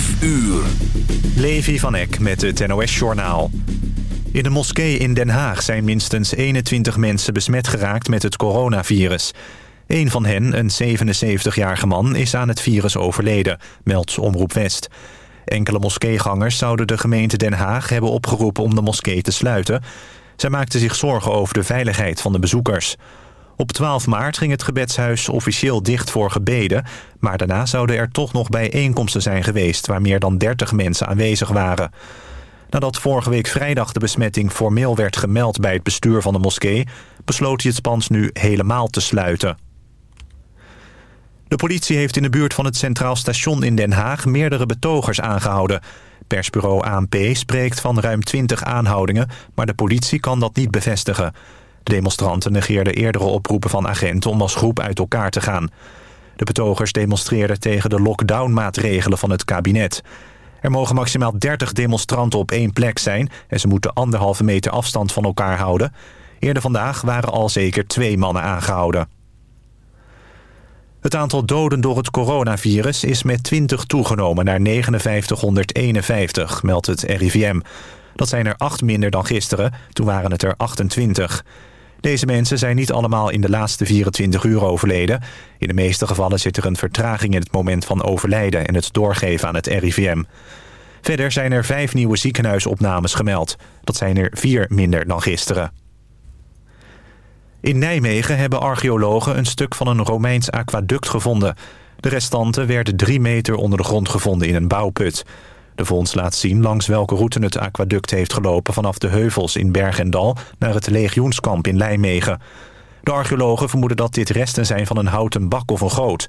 5 uur. Levi van Eck met het NOS-journaal. In de moskee in Den Haag zijn minstens 21 mensen besmet geraakt met het coronavirus. Een van hen, een 77-jarige man, is aan het virus overleden, meldt Omroep West. Enkele moskeegangers zouden de gemeente Den Haag hebben opgeroepen om de moskee te sluiten. Zij maakten zich zorgen over de veiligheid van de bezoekers. Op 12 maart ging het gebedshuis officieel dicht voor gebeden... maar daarna zouden er toch nog bijeenkomsten zijn geweest... waar meer dan 30 mensen aanwezig waren. Nadat vorige week vrijdag de besmetting formeel werd gemeld... bij het bestuur van de moskee... besloot hij het pand nu helemaal te sluiten. De politie heeft in de buurt van het Centraal Station in Den Haag... meerdere betogers aangehouden. Persbureau ANP spreekt van ruim 20 aanhoudingen... maar de politie kan dat niet bevestigen... De demonstranten negeerden eerdere oproepen van agenten om als groep uit elkaar te gaan. De betogers demonstreerden tegen de lockdown-maatregelen van het kabinet. Er mogen maximaal 30 demonstranten op één plek zijn... en ze moeten anderhalve meter afstand van elkaar houden. Eerder vandaag waren al zeker twee mannen aangehouden. Het aantal doden door het coronavirus is met 20 toegenomen naar 5951, meldt het RIVM. Dat zijn er acht minder dan gisteren, toen waren het er 28. Deze mensen zijn niet allemaal in de laatste 24 uur overleden. In de meeste gevallen zit er een vertraging in het moment van overlijden... en het doorgeven aan het RIVM. Verder zijn er vijf nieuwe ziekenhuisopnames gemeld. Dat zijn er vier minder dan gisteren. In Nijmegen hebben archeologen een stuk van een Romeins aquaduct gevonden. De restanten werden drie meter onder de grond gevonden in een bouwput. De vondst laat zien langs welke route het aquaduct heeft gelopen... vanaf de heuvels in Bergendal naar het legioenskamp in Nijmegen. De archeologen vermoeden dat dit resten zijn van een houten bak of een goot.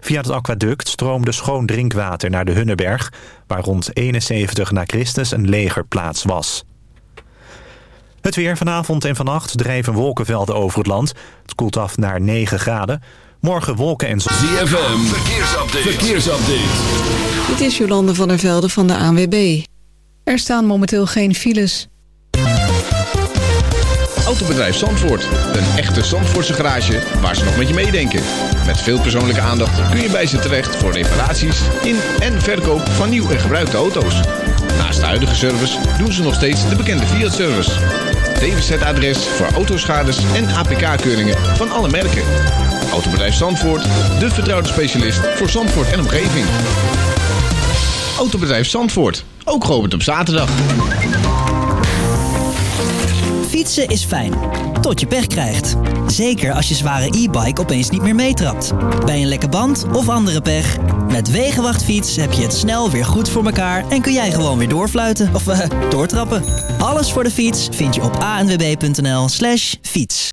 Via het aquaduct stroomde schoon drinkwater naar de Hunneberg... waar rond 71 na Christus een legerplaats was. Het weer vanavond en vannacht drijven wolkenvelden over het land. Het koelt af naar 9 graden. Morgen wolken en zon. ZFM, verkeersupdate. verkeersupdate. Dit is Jolande van der Velde van de ANWB. Er staan momenteel geen files. Autobedrijf Zandvoort. Een echte Zandvoortse garage waar ze nog met je meedenken. Met veel persoonlijke aandacht kun je bij ze terecht voor reparaties in en verkoop van nieuw en gebruikte auto's. Naast de huidige service doen ze nog steeds de bekende Fiat-service. DWZ-adres voor autoschades en APK-keuringen van alle merken. Autobedrijf Zandvoort, de vertrouwde specialist voor Zandvoort en omgeving. Autobedrijf Zandvoort, ook geopend op zaterdag. Fietsen is fijn, tot je pech krijgt. Zeker als je zware e-bike opeens niet meer meetrapt. Bij een lekke band of andere pech. Met Wegenwachtfiets heb je het snel weer goed voor elkaar... en kun jij gewoon weer doorfluiten of uh, doortrappen. Alles voor de fiets vind je op anwb.nl slash fiets.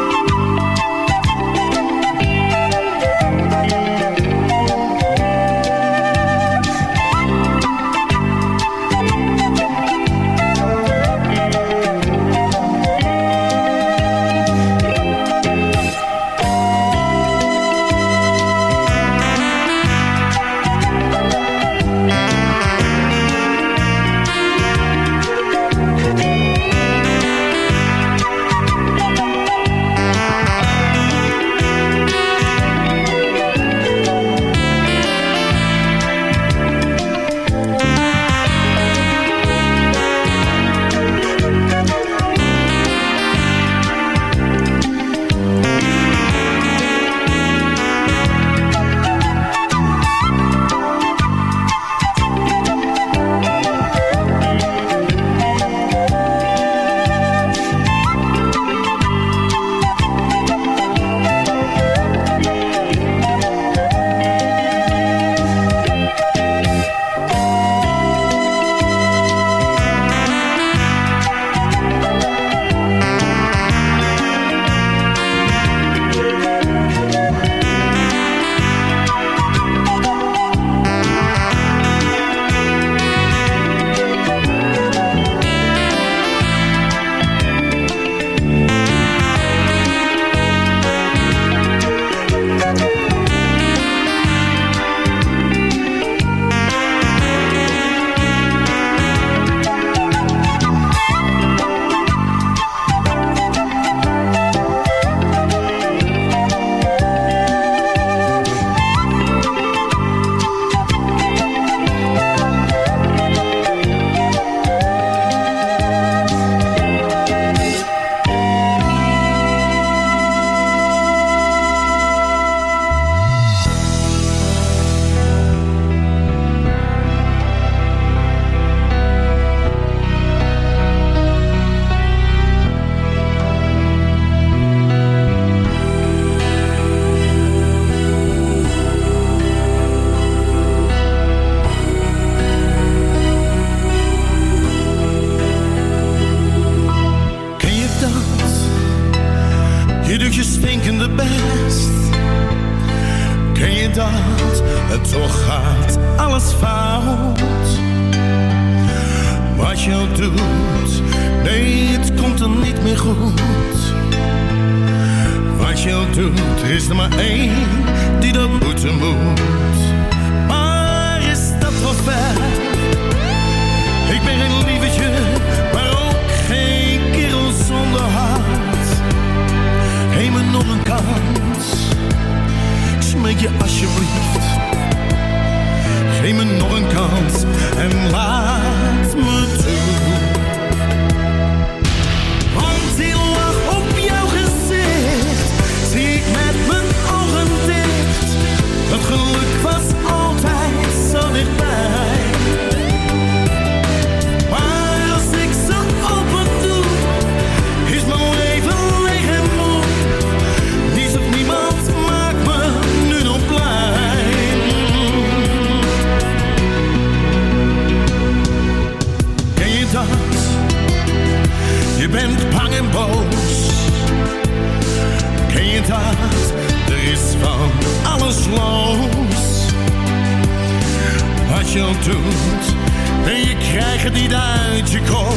doet. En je krijgt het niet uit je kop.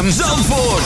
ZFM Zandvoort.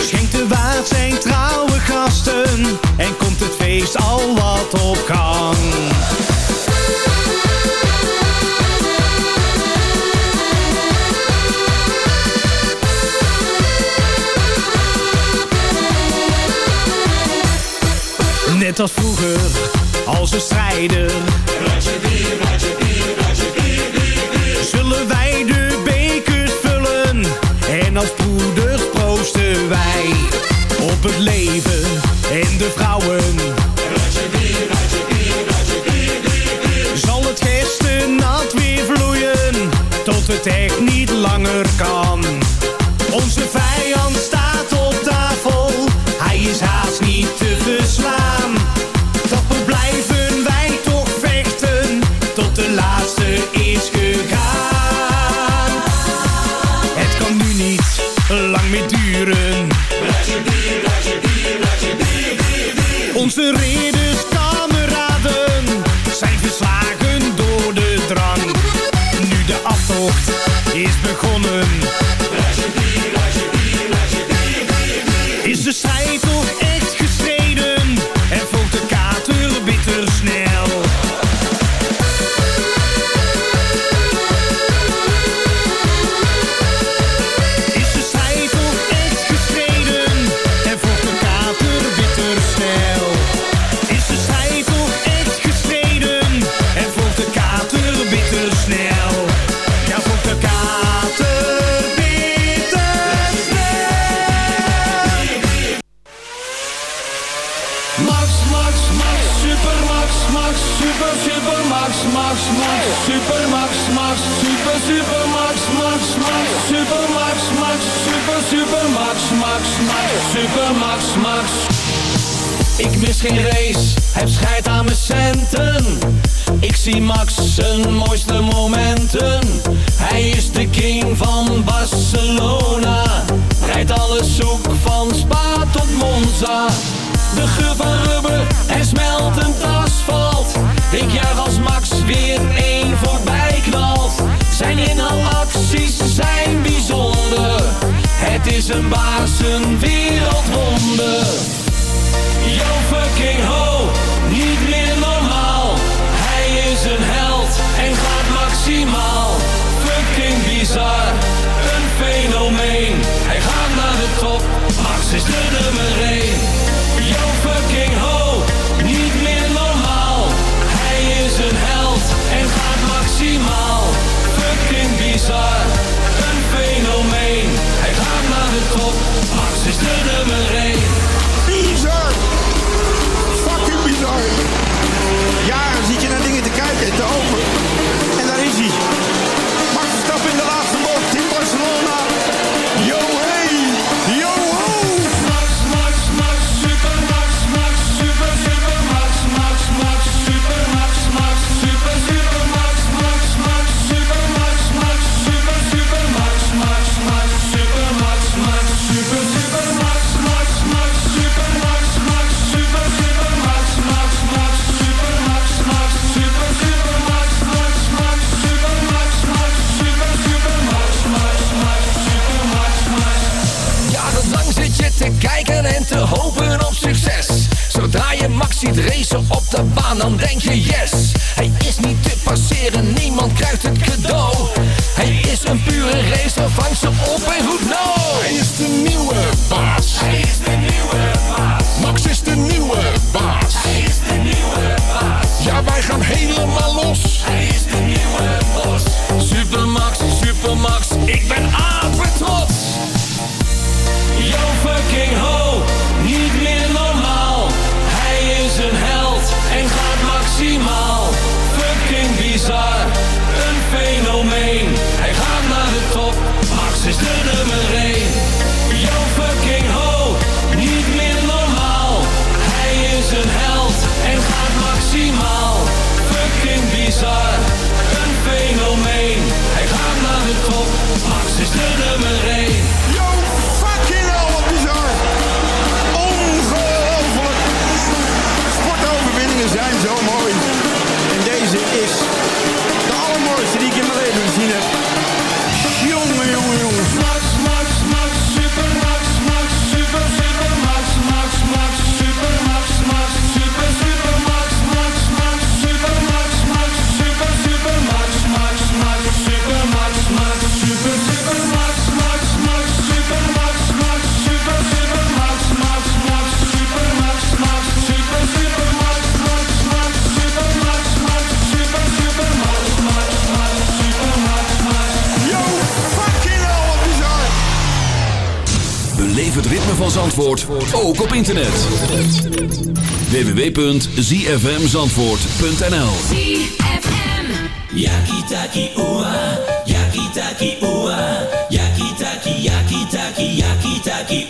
Schenkt de waard zijn trouwe gasten en komt het feest al wat op gang. Net als vroeger, als we strijden, Zullen wij troosten wij. is begonnen. Is de strijd Zandvoort ook op internet. www.zfmzandvoort.nl Yakitaki oa, yakitaki oa, yakitaki yakitaki yakitaki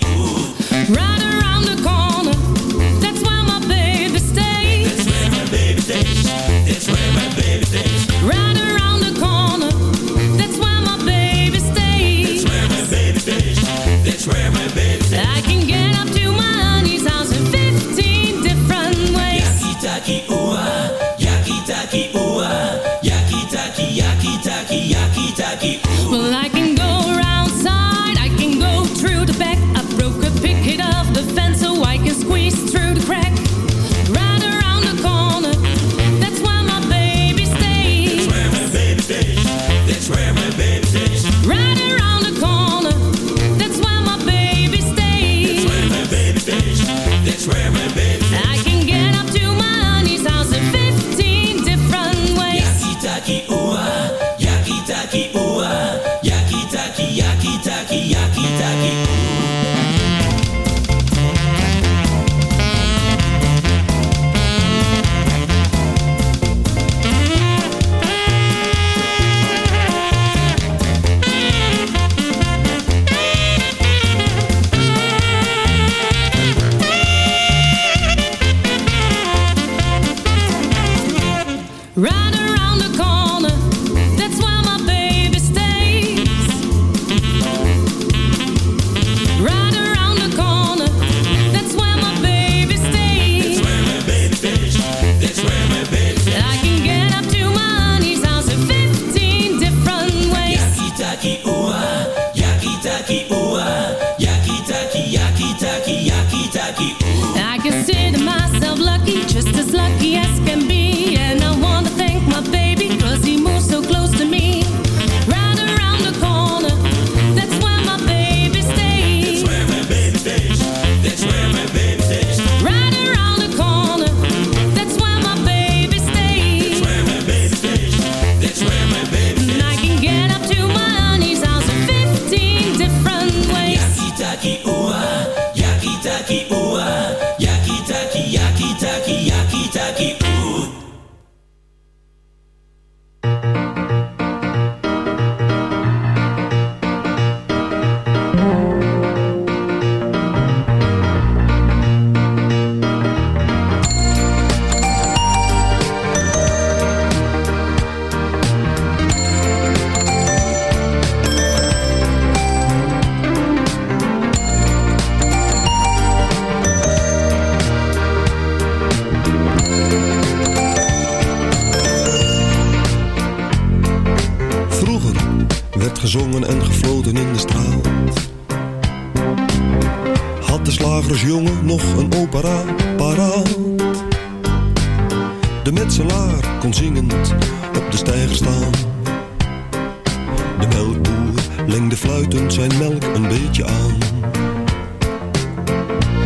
lengde fluitend zijn melk een beetje aan.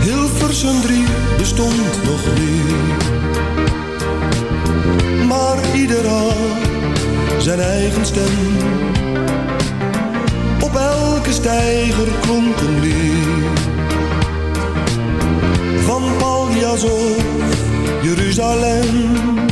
Hilversum drie bestond nog niet, maar ieder had zijn eigen stem. Op elke stijger klonk een lied, van Paljas of Jeruzalem.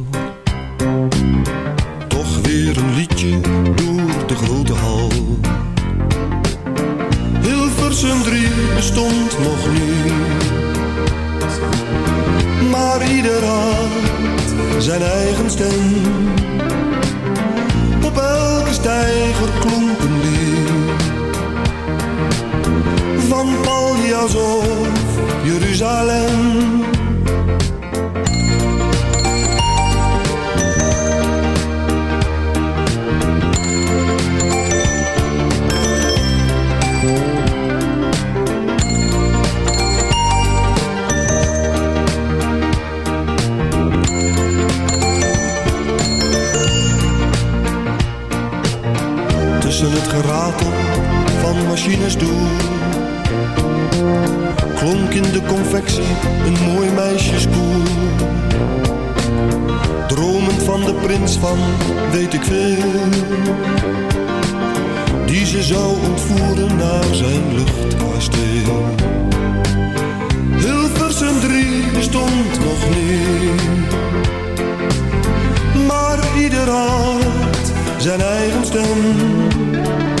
Machines door. Klonk in de confectie een mooi meisjeskoor. Dromend van de prins van weet ik veel. Die ze zou ontvoeren naar zijn luchtkasteel. Hilversum 3 bestond nog niet. Maar ieder had zijn eigen stem.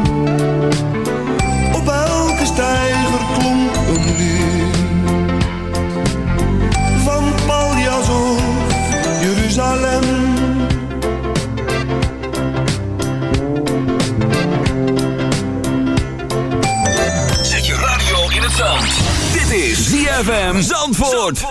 ZFM Zandvoort.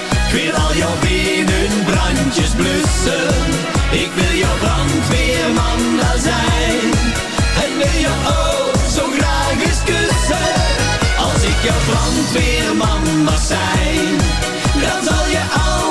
Ik wil al jouw binnenbrandjes blussen. Ik wil jouw brandweerman daar zijn. En wil je ook zo graag eens kussen. Als ik jouw brandweerman mag zijn, dan zal je altijd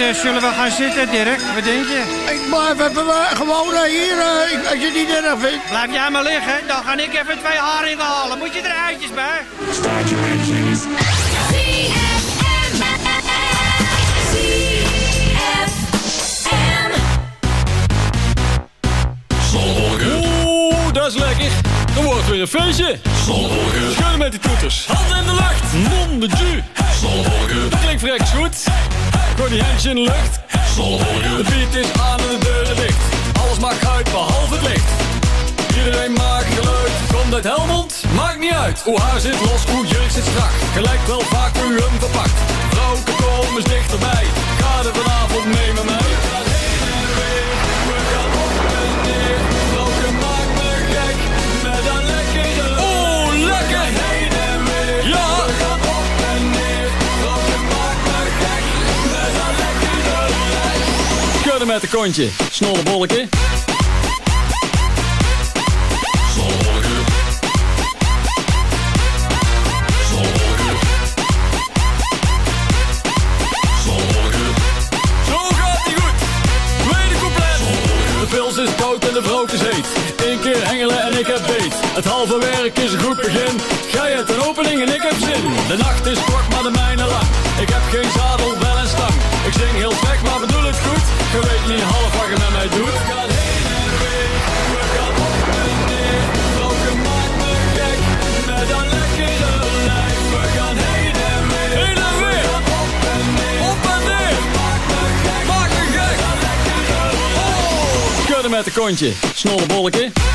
Eh, zullen we gaan zitten, Dirk? Wat denk je? Ik blijf even eh, gewoon eh, hier, als je het niet erg vindt. Blijf jij maar liggen, dan ga ik even twee haringen halen. Moet je er uitjes bij? Oeh, dat is lekker. Dan wordt weer een feestje. Zonwolken. Schudden met die toeters. Hand in de lucht. Non de Dat klinkt vrij goed voor die handje in de lucht. De beat is aan en de deuren dicht. Alles maakt uit behalve het licht. Iedereen maakt geluid. Komt uit Helmond? Maakt niet uit. Hoe haar zit los, hoe jurk zit strak. Gelijk wel vaak u hem verpakt. Vrouwen komen eens dichterbij. Ga er vanavond mee met mij. met de kontje. snolle bolke, zo gaat ie goed, weed compleet. De Snollebolleke. is koud en de brood heet. Eén keer hengelen en ik heb beet. Het halve werk is een goed begin. Gij het een opening en ik heb zin. De nacht is kort, maar de mijne lang. Ik heb geen zadel ik weet niet half wat je met mij doet. We heen en weer, we gaan op en neer. Me gek, met een lekkere lijf. We gaan heen en weer, heen en weer. Op en neer, op me gek, lijf. Oh. Met een kontje, snolle bolletje.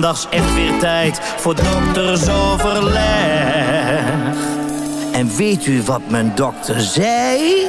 maandags echt weer tijd voor doktersoverleg. En weet u wat mijn dokter zei?